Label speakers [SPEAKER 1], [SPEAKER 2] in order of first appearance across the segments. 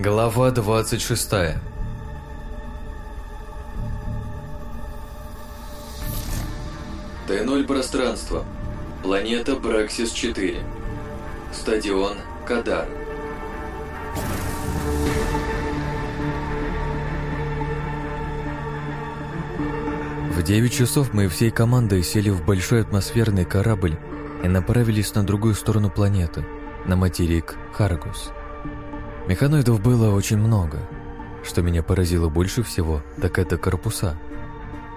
[SPEAKER 1] Глава 26 Т0 пространство. Планета Браксис-4. Стадион Кадар. В 9 часов мы всей командой сели в большой атмосферный корабль и направились на другую сторону планеты, на материк Харгус. Механоидов было очень много. Что меня поразило больше всего, так это корпуса.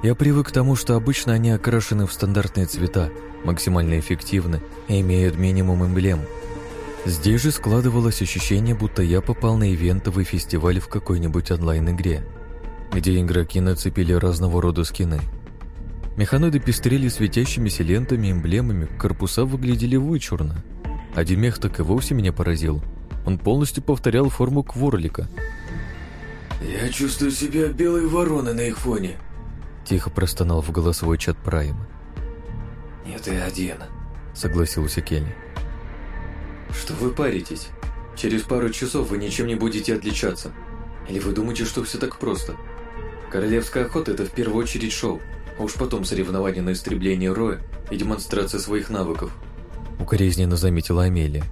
[SPEAKER 1] Я привык к тому, что обычно они окрашены в стандартные цвета, максимально эффективны и имеют минимум эмблем. Здесь же складывалось ощущение, будто я попал на ивентовый фестиваль в какой-нибудь онлайн-игре, где игроки нацепили разного рода скины. Механоиды пестрели светящимися лентами эмблемами, корпуса выглядели вычурно. Один мех так и вовсе меня поразил – он полностью повторял форму Кворлика.
[SPEAKER 2] «Я чувствую себя белой вороной на их фоне», —
[SPEAKER 1] тихо простонал в голосовой чат Прайм.
[SPEAKER 2] «Нет, и один», —
[SPEAKER 1] согласился Келли.
[SPEAKER 3] «Что вы паритесь? Через пару часов вы ничем не будете отличаться. Или вы думаете, что все так просто? Королевская охота — это в первую очередь шоу, а уж потом соревнования на истребление Роя и демонстрация своих навыков».
[SPEAKER 1] Укоризненно заметила Амелия.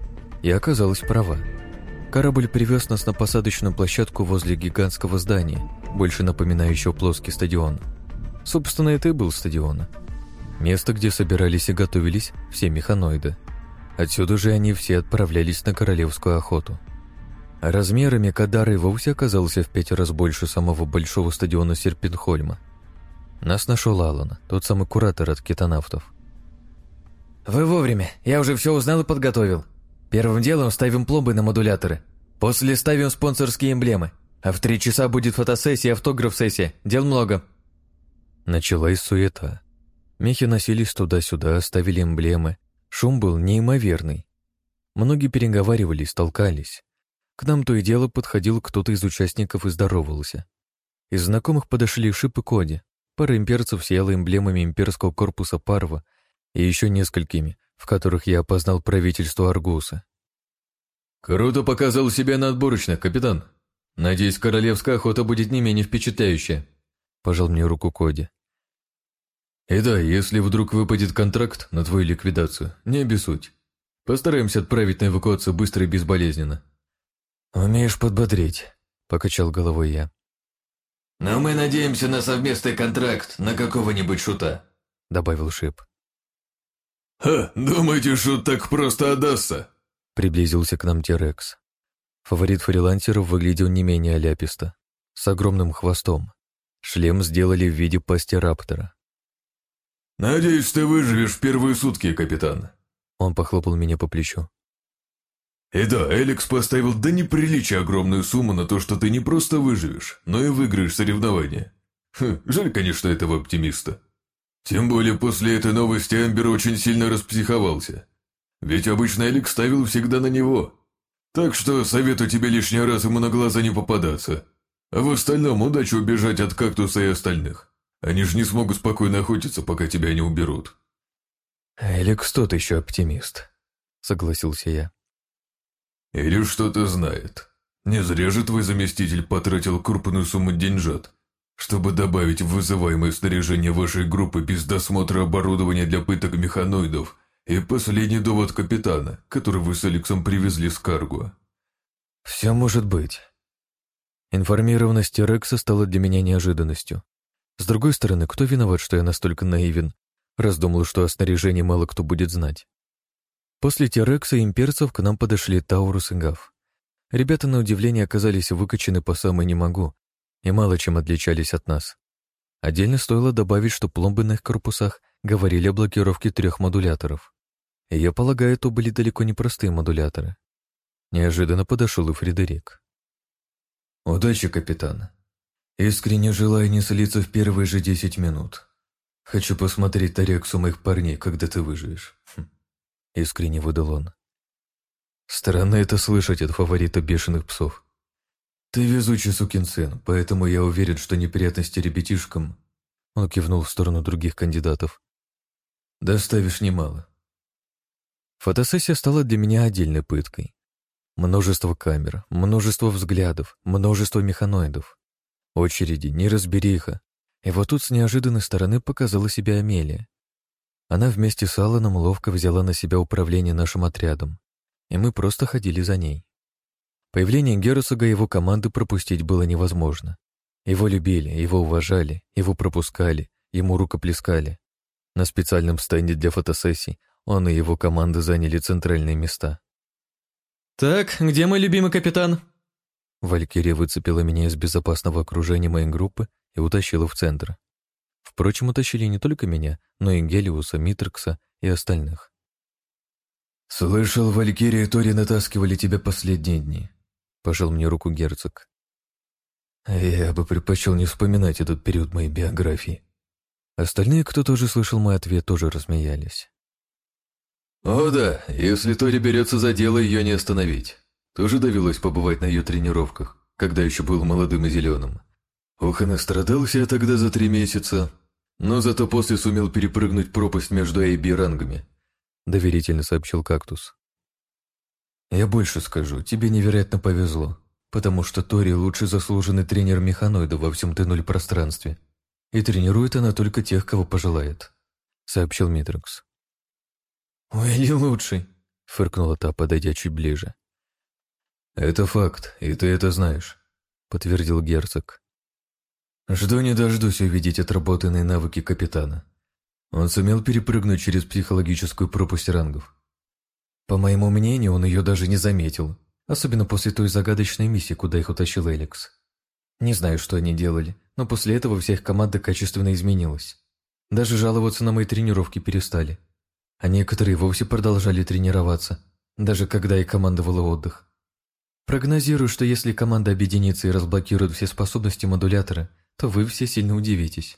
[SPEAKER 1] И оказалась права. Корабль привез нас на посадочную площадку возле гигантского здания, больше напоминающего плоский стадион. Собственно, это и был стадион. Место, где собирались и готовились все механоиды. Отсюда же они все отправлялись на королевскую охоту. Размерами Кадары вовсе оказался в пять раз больше самого большого стадиона Серпенхольма. Нас нашел Алан, тот самый куратор от кетонавтов.
[SPEAKER 4] «Вы вовремя, я уже все узнал и подготовил», Первым делом ставим пломбы на модуляторы. После ставим спонсорские эмблемы. А в три часа будет фотосессия, автограф-сессия. Дел много».
[SPEAKER 1] Началась суета. Мехи носились туда-сюда, ставили эмблемы. Шум был неимоверный. Многие переговаривались, толкались. К нам то и дело подходил кто-то из участников и здоровался. Из знакомых подошли Шип и Коди. Пара имперцев сияла эмблемами имперского корпуса Парва и еще несколькими, в которых я опознал правительство Аргуса.
[SPEAKER 2] «Круто показал себя на отборочных, капитан. Надеюсь, королевская охота будет не менее впечатляющая», — пожал мне руку Коди. «И да, если вдруг выпадет контракт на твою ликвидацию, не обессудь. Постараемся отправить на эвакуацию быстро и безболезненно».
[SPEAKER 1] «Умеешь подбодрить», — покачал головой я.
[SPEAKER 2] «Но мы надеемся на совместный контракт на какого-нибудь шута», — добавил Шип. «Ха, думаете, шут так просто отдастся?»
[SPEAKER 1] Приблизился к нам Терекс. Фаворит фрилансеров выглядел не менее оляписто, с огромным хвостом. Шлем сделали в виде пасти раптора.
[SPEAKER 2] «Надеюсь, ты выживешь в первые сутки, капитан».
[SPEAKER 1] Он похлопал меня по плечу.
[SPEAKER 2] «И да, Эликс поставил до неприличия огромную сумму на то, что ты не просто выживешь, но и выиграешь соревнования. Хм, жаль, конечно, этого оптимиста». Тем более после этой новости Амбер очень сильно распсиховался. Ведь обычно Элик ставил всегда на него. Так что советую тебе лишний раз ему на глаза не попадаться. А в остальном удачи убежать от кактуса и остальных. Они же не смогут спокойно охотиться, пока тебя не уберут.
[SPEAKER 1] Эликс тот еще оптимист, согласился я.
[SPEAKER 2] Или что-то знает. Не зря же твой заместитель потратил крупную сумму деньжат чтобы добавить в вызываемое снаряжение вашей группы без досмотра оборудования для пыток механоидов и последний довод капитана, который вы с Алексом привезли с Карго.
[SPEAKER 1] Все может быть. Информированность Рекса стала для меня неожиданностью. С другой стороны, кто виноват, что я настолько наивен, раз думал, что о снаряжении мало кто будет знать. После Терекса и имперцев к нам подошли Таурус и Гав. Ребята, на удивление, оказались выкачаны по самой не могу и мало чем отличались от нас. Отдельно стоило добавить, что пломбы на их корпусах говорили о блокировке трех модуляторов. И я полагаю, это были далеко не простые модуляторы. Неожиданно подошел и Фредерик.
[SPEAKER 2] «Удачи, капитан. Искренне желаю не слиться в первые же десять минут. Хочу посмотреть тарексу моих парней, когда ты выживешь». Хм.
[SPEAKER 1] Искренне выдал он. Странно это слышать от фаворита бешеных псов.
[SPEAKER 2] «Ты везучий сукин сын, поэтому я уверен, что неприятности ребятишкам...»
[SPEAKER 1] Он кивнул в сторону других кандидатов.
[SPEAKER 2] «Доставишь немало».
[SPEAKER 1] Фотосессия стала для меня отдельной пыткой. Множество камер, множество взглядов, множество механоидов. Очереди, неразбериха. И вот тут с неожиданной стороны показала себя Амелия. Она вместе с Алланом ловко взяла на себя управление нашим отрядом, и мы просто ходили за ней. Появление Герцога и его команды пропустить было невозможно. Его любили, его уважали, его пропускали, ему рукоплескали. На специальном стенде для фотосессий он и его команда заняли центральные места.
[SPEAKER 4] «Так, где мой любимый капитан?»
[SPEAKER 1] Валькирия выцепила меня из безопасного окружения моей группы и утащила в центр. Впрочем, утащили не только меня, но и Гелиуса, Митркса и остальных.
[SPEAKER 2] «Слышал, Валькирия и Тори натаскивали тебя последние дни», — пожал мне руку герцог.
[SPEAKER 1] Я бы предпочел не вспоминать этот период моей биографии. Остальные, кто тоже слышал мой ответ, тоже рассмеялись.
[SPEAKER 2] «О да, если Тори берется за дело, ее не остановить. Тоже довелось побывать на ее тренировках, когда еще был молодым и зеленым. Ох, и настрадался я тогда за три месяца, но зато после сумел перепрыгнуть пропасть между А и рангами», — доверительно сообщил кактус.
[SPEAKER 1] «Я больше скажу, тебе невероятно повезло потому что Тори лучший заслуженный тренер механоида во всем Т-0 пространстве, и тренирует она только тех, кого пожелает», — сообщил Митрокс.
[SPEAKER 4] «Уэлли лучший», — фыркнула та, подойдя чуть ближе.
[SPEAKER 2] «Это факт, и ты это знаешь», — подтвердил герцог.
[SPEAKER 1] «Жду не дождусь увидеть отработанные навыки капитана. Он сумел перепрыгнуть через психологическую пропасть рангов. По моему мнению, он ее даже не заметил, Особенно после той загадочной миссии, куда их утащил Эликс. Не знаю, что они делали, но после этого вся их команда качественно изменилась. Даже жаловаться на мои тренировки перестали. А некоторые вовсе продолжали тренироваться, даже когда я командовала отдых. Прогнозирую, что если команда объединится и разблокирует все способности модулятора, то вы все сильно удивитесь.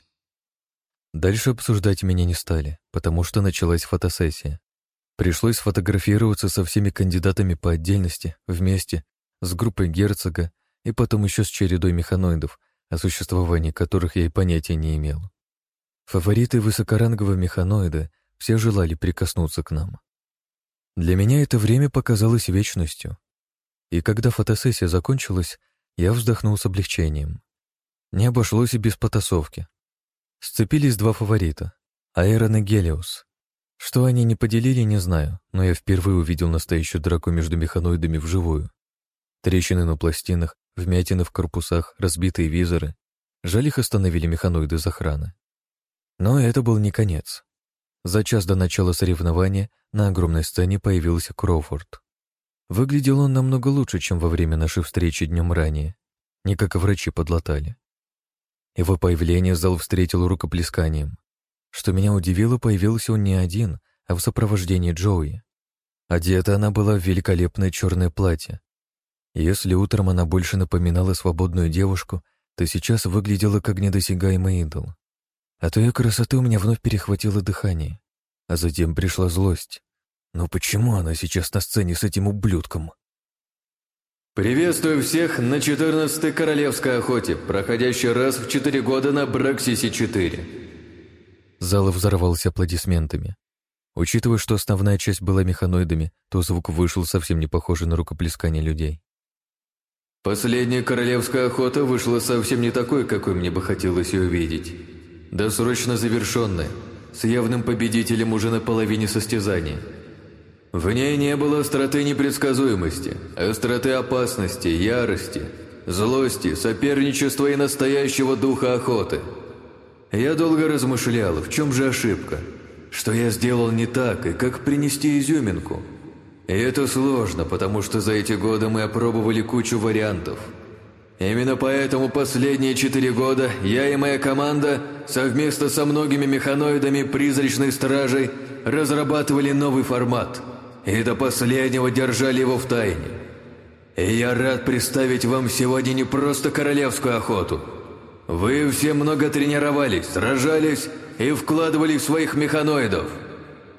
[SPEAKER 1] Дальше обсуждать меня не стали, потому что началась фотосессия. Пришлось сфотографироваться со всеми кандидатами по отдельности, вместе, с группой герцога и потом еще с чередой механоидов, о существовании которых я и понятия не имел. Фавориты высокорангового механоида все желали прикоснуться к нам. Для меня это время показалось вечностью. И когда фотосессия закончилась, я вздохнул с облегчением. Не обошлось и без потасовки. Сцепились два фаворита — Аэрон и Гелиус. Что они не поделили, не знаю, но я впервые увидел настоящую драку между механоидами вживую. Трещины на пластинах, вмятины в корпусах, разбитые визоры. Жаль, их остановили механоиды из охраны. Но это был не конец. За час до начала соревнования на огромной сцене появился Кроуфорд. Выглядел он намного лучше, чем во время нашей встречи днем ранее. Не как врачи подлатали. Его появление зал встретил рукоплесканием. Что меня удивило, появился он не один, а в сопровождении Джоуи. Одета она была в великолепное черное платье. Если утром она больше напоминала свободную девушку, то сейчас выглядела как недосягаемый идол. От ее красоты у меня вновь перехватило дыхание, а затем пришла злость. Но почему она сейчас на сцене с этим ублюдком?
[SPEAKER 5] «Приветствую всех на 14-й Королевской охоте, проходящей раз в 4 года на Браксисе-4.
[SPEAKER 1] Зал взорвался аплодисментами. Учитывая, что основная часть была механоидами, то звук вышел совсем не похожий на рукоплескание людей.
[SPEAKER 5] Последняя королевская охота вышла совсем не такой, какой мне бы хотелось ее увидеть. Досрочно завершенная, с явным победителем уже на половине состязания. В ней не было остроты непредсказуемости, остроты опасности, ярости, злости, соперничества и настоящего духа охоты – я долго размышлял, в чем же ошибка, что я сделал не так и как принести изюминку. И это сложно, потому что за эти годы мы опробовали кучу вариантов. Именно поэтому последние четыре года я и моя команда совместно со многими механоидами призрачной стражей разрабатывали новый формат и до последнего держали его в тайне. И я рад представить вам сегодня не просто королевскую охоту – вы все много тренировались, сражались и вкладывали в своих механоидов.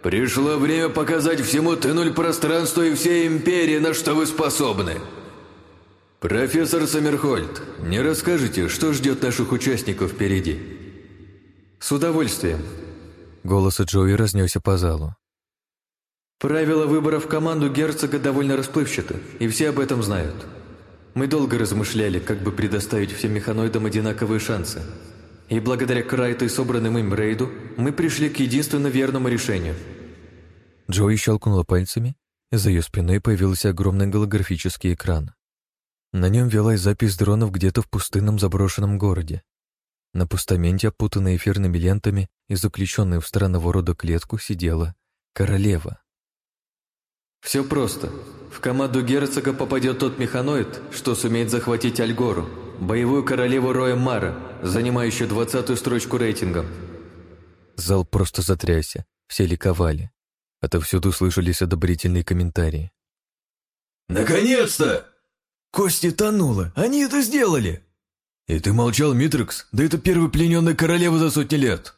[SPEAKER 5] Пришло время показать всему Т-0 пространству и всей Империи, на что вы способны. Профессор Саммерхольд, не расскажете, что ждет наших участников впереди?
[SPEAKER 4] С удовольствием.
[SPEAKER 1] Голос Джои разнесся по залу.
[SPEAKER 5] Правила выбора в команду герцога довольно расплывчаты, и все об этом знают. Мы долго размышляли, как бы предоставить всем механоидам одинаковые шансы. И благодаря Крайту и собранным им рейду мы пришли к единственно верному решению.
[SPEAKER 1] Джои щелкнула пальцами, и за ее спиной появился огромный голографический экран. На нем велась запись дронов где-то в пустынном заброшенном городе. На постаменте, опутанной эфирными лентами и заключенной в странного рода клетку, сидела королева.
[SPEAKER 5] Все просто. В команду герцога попадет тот механоид, что сумеет захватить Альгору, боевую королеву Роя Мара, занимающую двадцатую строчку рейтинга.
[SPEAKER 1] Зал просто затрясся, все ликовали. Отовсюду слышались одобрительные комментарии.
[SPEAKER 2] «Наконец-то! Кости тонула, они это сделали!» «И ты молчал, Митрикс? Да это первый плененный королева за сотни лет!»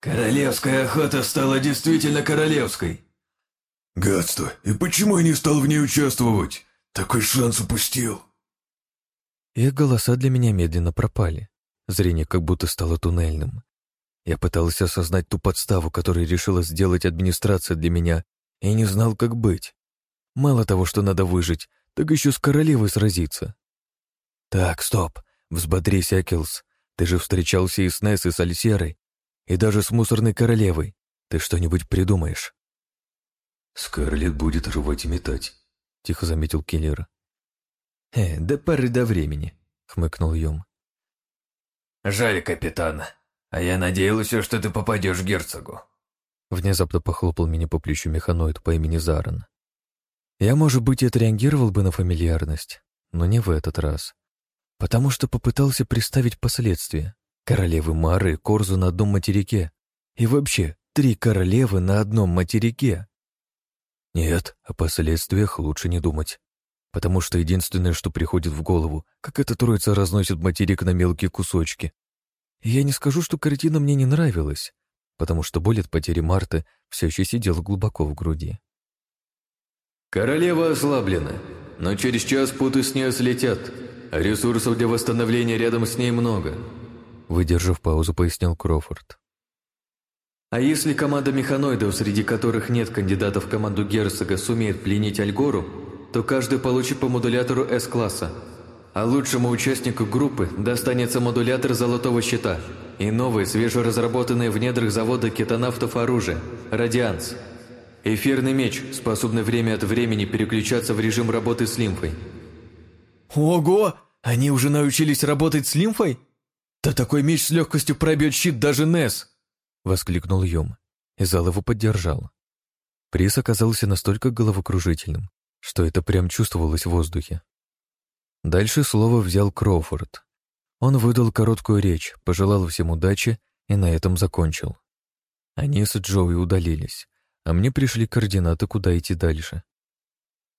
[SPEAKER 2] «Королевская охота стала действительно королевской!» «Гадство! И почему я не стал в ней участвовать? Такой шанс упустил!»
[SPEAKER 1] Их голоса для меня медленно пропали. Зрение как будто стало туннельным. Я пытался осознать ту подставу, которую решила сделать администрация для меня, и не знал, как быть. Мало того, что надо выжить, так еще с королевой сразиться. Так, стоп, взбодрись, Экилс. Ты же встречался и с Несс, и с Альсерой, и даже с мусорной королевой. Ты что-нибудь придумаешь?
[SPEAKER 2] «Скарлетт будет рвать и метать», — тихо заметил Киллер.
[SPEAKER 1] «Э, до поры до времени», — хмыкнул Юм.
[SPEAKER 2] «Жаль, капитан. А я надеялся, что ты попадешь к герцогу».
[SPEAKER 1] Внезапно похлопал меня по плечу механоид по имени Заран. Я, может быть, и отреагировал бы на фамильярность, но не в этот раз. Потому что попытался представить последствия. Королевы Мары Корзу на одном материке. И вообще, три королевы на одном материке. Нет, о последствиях лучше не думать. Потому что единственное, что приходит в голову, как эта троица разносит материк на мелкие кусочки. И я не скажу, что картина мне не нравилась, потому что боль от потери Марты все еще сидела глубоко в груди.
[SPEAKER 5] «Королева ослаблена, но через час путы с нее слетят, а ресурсов для восстановления рядом с ней много»,
[SPEAKER 1] выдержав паузу, пояснил Крофорд.
[SPEAKER 5] А если команда механоидов, среди которых нет кандидатов в команду герцога, сумеет пленить Альгору, то каждый получит по модулятору С-класса. А лучшему участнику группы достанется модулятор золотого щита и новое, свежеразработанное в недрах завода кетонавтов оружие – «Радианс». Эфирный меч, способный время от времени переключаться в режим работы с лимфой.
[SPEAKER 4] Ого! Они уже научились работать с лимфой? Да такой меч с легкостью пробьет щит даже Несс!
[SPEAKER 1] — воскликнул Юм, и зал его поддержал. Приз оказался настолько головокружительным, что это прям чувствовалось в воздухе. Дальше слово взял Кроуфорд. Он выдал короткую речь, пожелал всем удачи и на этом закончил. Они с Джоуи удалились, а мне пришли координаты, куда идти дальше.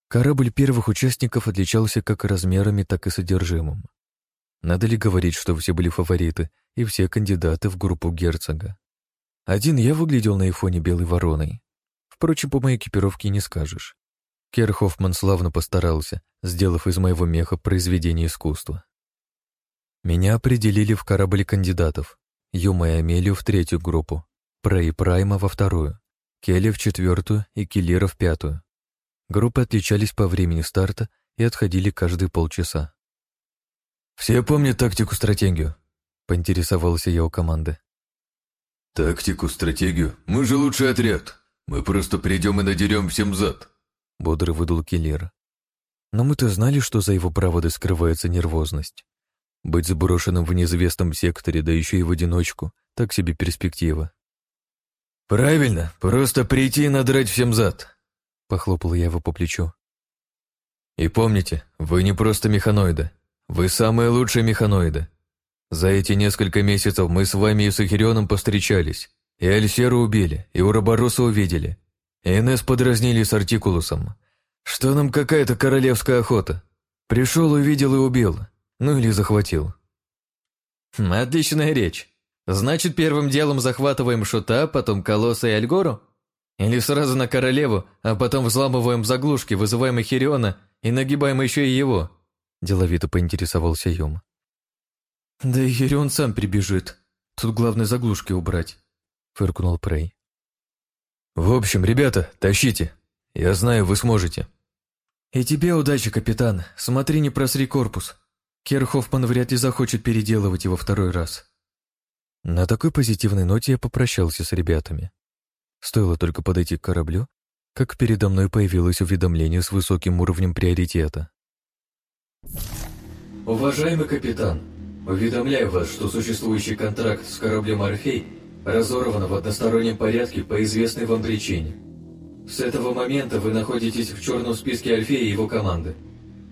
[SPEAKER 1] Корабль первых участников отличался как размерами, так и содержимым. Надо ли говорить, что все были фавориты и все кандидаты в группу герцога? Один я выглядел на их белой вороной. Впрочем, по моей экипировке не скажешь. Кер Хоффман славно постарался, сделав из моего меха произведение искусства. Меня определили в корабле кандидатов. Юма и Амелию в третью группу, Прей и Прайма во вторую, Келли в четвертую и Киллера в пятую. Группы отличались по времени старта и отходили каждые полчаса.
[SPEAKER 2] «Все помнят тактику-стратегию?» — поинтересовался я у команды. «Тактику, стратегию? Мы же лучший отряд. Мы просто придем и надерем всем зад», — бодро выдал Киллер.
[SPEAKER 1] Но мы-то знали, что за его праводой скрывается нервозность. Быть заброшенным в неизвестном секторе, да еще и в одиночку, так себе перспектива.
[SPEAKER 2] «Правильно, просто прийти и надрать всем зад», — похлопал я его по плечу. «И помните, вы не просто механоиды. Вы самые лучшие механоиды. За эти несколько месяцев мы с вами и с Ахирионом повстречались, и Альсеру убили, и Урабороса увидели, и Инесс подразнили с Артикулусом. Что нам какая-то королевская охота? Пришел, увидел и убил. Ну или захватил.
[SPEAKER 4] Хм, отличная речь. Значит, первым делом захватываем Шута, потом Колосса и Альгору? Или сразу на королеву, а потом взламываем заглушки, вызываем Ахириона и нагибаем еще и его?
[SPEAKER 1] Деловито поинтересовался Юм.
[SPEAKER 4] «Да и Ерион сам прибежит. Тут главное заглушки убрать», — фыркнул Прей.
[SPEAKER 1] В общем, ребята, тащите. Я знаю, вы сможете.
[SPEAKER 4] И тебе удачи, капитан. Смотри, не просри корпус. Керхофман вряд ли захочет переделывать его второй раз. На такой позитивной ноте я попрощался с ребятами. Стоило только подойти к кораблю, как передо мной появилось уведомление с высоким уровнем приоритета.
[SPEAKER 3] Уважаемый капитан, уведомляю вас, что существующий контракт с кораблем «Орфей» разорван в одностороннем порядке по известной вам причине. С этого момента вы находитесь в черном списке Орфея и его команды.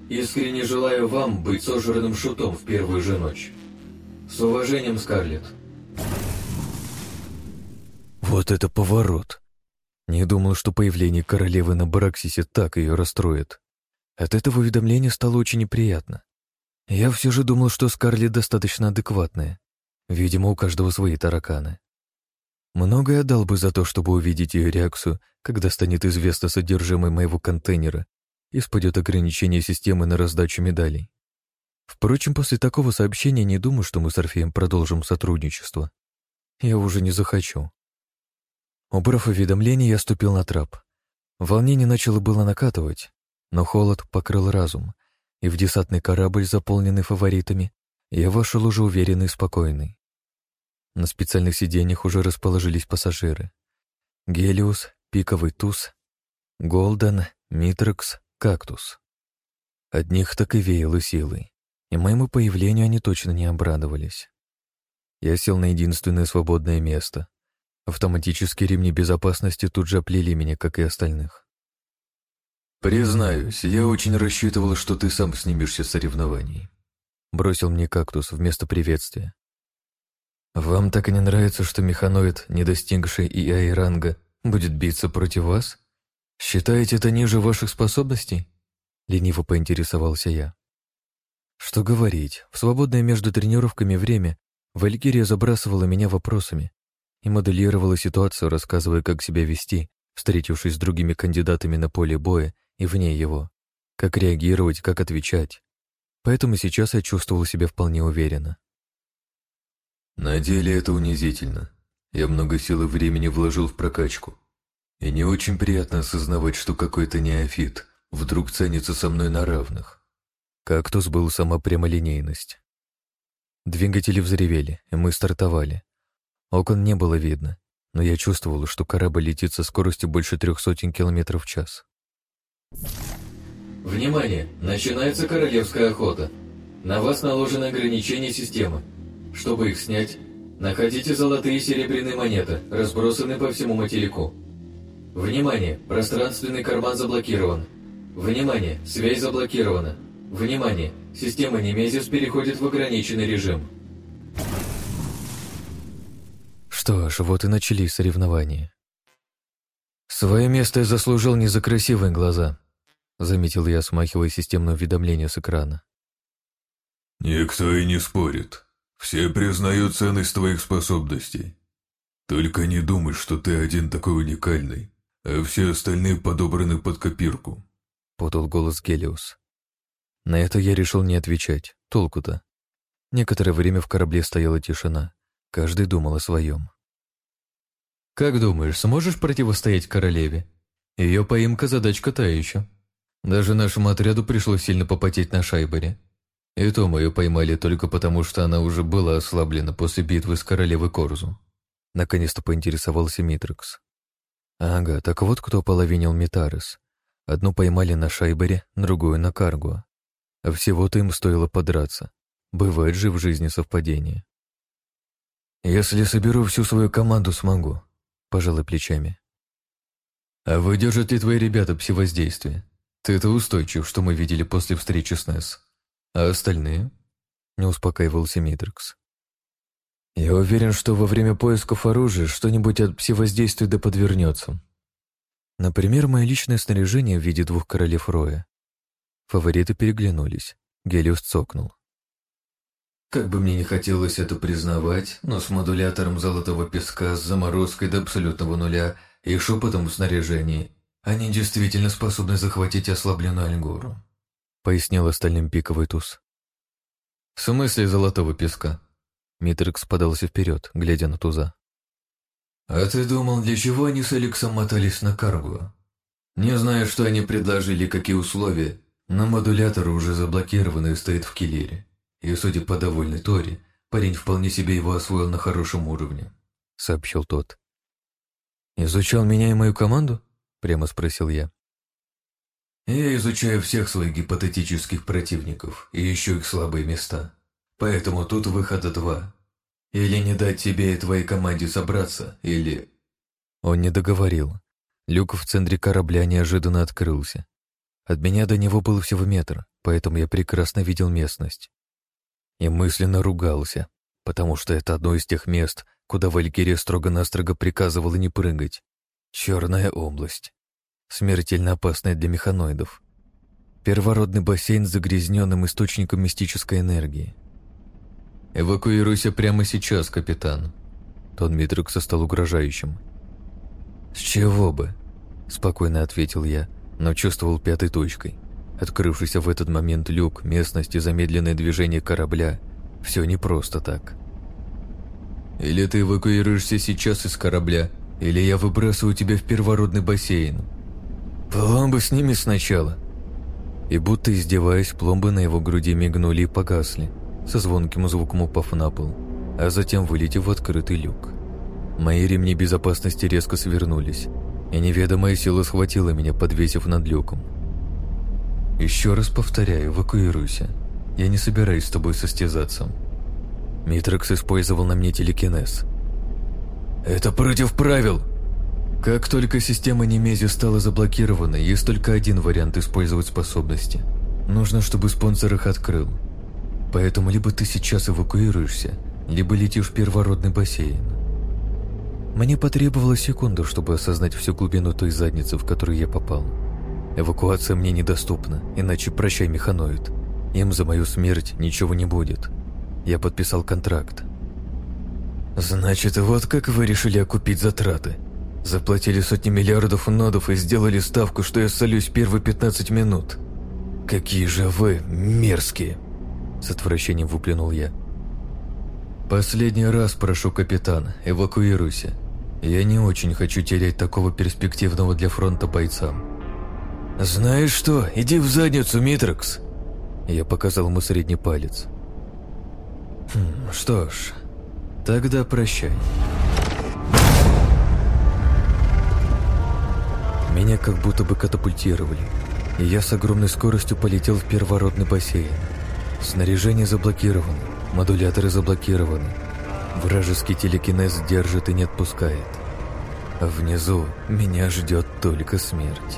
[SPEAKER 3] Искренне желаю вам быть сожранным шутом в первую же ночь. С уважением, Скарлетт.
[SPEAKER 4] Вот это поворот. Не думал, что появление королевы на Бараксисе так ее расстроит. От этого уведомления стало очень неприятно. Я все же думал, что Скарлетт достаточно адекватная. Видимо, у каждого свои тараканы. Многое отдал бы за то, чтобы увидеть ее реакцию, когда станет известно содержимое моего контейнера и спадет ограничение системы на раздачу медалей. Впрочем, после такого сообщения не думаю, что мы с Орфеем продолжим сотрудничество. Я уже не захочу. Убрав уведомление, я ступил на трап. Волнение начало было накатывать, но холод покрыл разум, и в десантный корабль, заполненный фаворитами, я вошел уже уверенный и спокойный. На специальных сиденьях уже расположились пассажиры. Гелиус, Пиковый Туз, Голден, Митрекс, Кактус. Одних так и веяло силой, и моему появлению они точно не обрадовались. Я сел на единственное свободное место. Автоматические ремни безопасности тут же оплели меня, как и остальных.
[SPEAKER 2] «Признаюсь, я очень рассчитывал, что ты сам снимешься с соревнований», —
[SPEAKER 4] бросил мне кактус вместо приветствия. «Вам так и не нравится, что механоид, не достигший ИАИ ранга, будет биться против вас? Считаете это ниже ваших способностей?» Лениво поинтересовался я. Что говорить, в свободное между тренировками время Валькирия забрасывала меня вопросами и моделировала ситуацию, рассказывая, как себя вести, встретившись с другими кандидатами на поле боя и вне его, как реагировать, как отвечать. Поэтому сейчас я чувствовал себя вполне уверенно.
[SPEAKER 2] На деле это унизительно. Я много сил и времени вложил в прокачку. И не очень приятно осознавать, что какой-то неофит вдруг ценится со мной на равных.
[SPEAKER 4] Кактус был сама прямолинейность. Двигатели взревели, и мы стартовали. Окон не было видно, но я чувствовал, что корабль летит со скоростью больше трех сотен километров в час.
[SPEAKER 3] Внимание! Начинается королевская охота. На вас наложено ограничение системы. Чтобы их снять, находите золотые и серебряные монеты, разбросанные по всему материку. Внимание! Пространственный карман заблокирован. Внимание! Связь заблокирована. Внимание! Система Немезис переходит в ограниченный режим.
[SPEAKER 4] Что ж, вот и начались соревнования. «Свое место я заслужил не за красивые глаза», — заметил я, смахивая системное уведомление с экрана.
[SPEAKER 2] «Никто и не спорит. Все признают ценность твоих способностей. Только не думай, что ты один такой уникальный, а все остальные подобраны под копирку», —
[SPEAKER 4] подал голос Гелиус. На это я решил не отвечать. Толку-то. Некоторое время в корабле стояла тишина. Каждый думал о своем. «Как думаешь, сможешь противостоять королеве? Ее поимка задачка та еще. Даже нашему отряду пришлось сильно попотеть на шайбере. И то мы ее поймали только потому, что она уже была ослаблена после битвы с королевой Корзу». Наконец-то поинтересовался Митрекс. «Ага, так вот кто половинил Митарес. Одну поймали на шайбере, другую на каргу. А всего-то им стоило подраться. Бывает же в жизни совпадение. Если соберу всю свою команду, смогу пожалуй плечами. «А выдержат ли твои ребята псевоздействие? Ты-то устойчив, что мы видели после встречи с Несс. А остальные?» Не успокаивался Митрикс. «Я уверен, что во время поисков оружия что-нибудь от псевоздействия да подвернется. Например, мое личное снаряжение в виде двух королев Роя. Фавориты переглянулись. Гелиус цокнул.
[SPEAKER 5] Как бы мне не хотелось это признавать, но с модулятором золотого песка, с заморозкой до абсолютного нуля и шепотом в снаряжении они действительно способны захватить ослабленную Альгору», —
[SPEAKER 4] пояснил остальным пиковый туз. «В смысле золотого песка?» Митрикс подался вперед, глядя на туза.
[SPEAKER 5] «А ты думал, для чего они с Алексом мотались на каргу? Не знаю, что они предложили, какие условия, но модулятор уже заблокирован и стоит в киллере. И, судя по довольной Тори, парень вполне себе его освоил на хорошем уровне», — сообщил тот.
[SPEAKER 1] «Изучал меня и мою команду?» — прямо спросил я.
[SPEAKER 5] «Я изучаю всех своих гипотетических противников и ищу их слабые места. Поэтому тут выхода два. Или не дать тебе и твоей команде собраться, или...»
[SPEAKER 1] Он не договорил. Люк в центре корабля неожиданно открылся. От меня до него был всего метр, поэтому я прекрасно видел местность. И мысленно ругался, потому что это одно из тех мест, куда Валькирия строго-настрого приказывала не прыгать. Черная область. Смертельно опасная для механоидов. Первородный бассейн с загрязненным источником мистической энергии.
[SPEAKER 5] «Эвакуируйся прямо сейчас, капитан».
[SPEAKER 1] Тон Митрикса стал угрожающим. «С чего бы?» — спокойно ответил я, но чувствовал пятой точкой. Открывшийся в этот момент люк, местность и замедленное движение корабля — все не просто так.
[SPEAKER 5] Или ты эвакуируешься сейчас из корабля, или я выбрасываю тебя в первородный бассейн.
[SPEAKER 1] Пломбы сними сначала. И будто издеваясь, пломбы на его груди мигнули и погасли, со звонким звуком упав на пол, а затем вылетев в открытый люк. Мои ремни безопасности резко свернулись, и неведомая сила схватила меня, подвесив над люком. Еще раз повторяю, эвакуируйся. Я не собираюсь с тобой состязаться. Митрекс использовал на мне телекинез. «Это против правил!» Как только система Немези стала заблокирована, есть только один вариант использовать способности. Нужно, чтобы спонсор их открыл. Поэтому либо ты сейчас эвакуируешься, либо летишь в первородный бассейн. Мне потребовалась секунда, чтобы осознать всю глубину той задницы, в которую я попал. Эвакуация мне недоступна, иначе прощай механоид. Им за мою смерть ничего не будет. Я подписал контракт. Значит, вот как вы решили окупить затраты. Заплатили сотни миллиардов нодов и сделали ставку, что я солюсь первые 15 минут. Какие же вы мерзкие! С отвращением выплюнул я. Последний раз прошу, капитан, эвакуируйся. Я не очень хочу терять такого перспективного для фронта бойца. Знаешь что, иди в задницу, Митрокс. Я показал ему средний палец. Хм, что ж, тогда прощай. Меня как будто бы катапультировали, и я с огромной скоростью полетел в первородный бассейн. Снаряжение заблокировано, модуляторы заблокированы. Вражеский телекинез держит и не отпускает. А внизу меня ждет только смерть.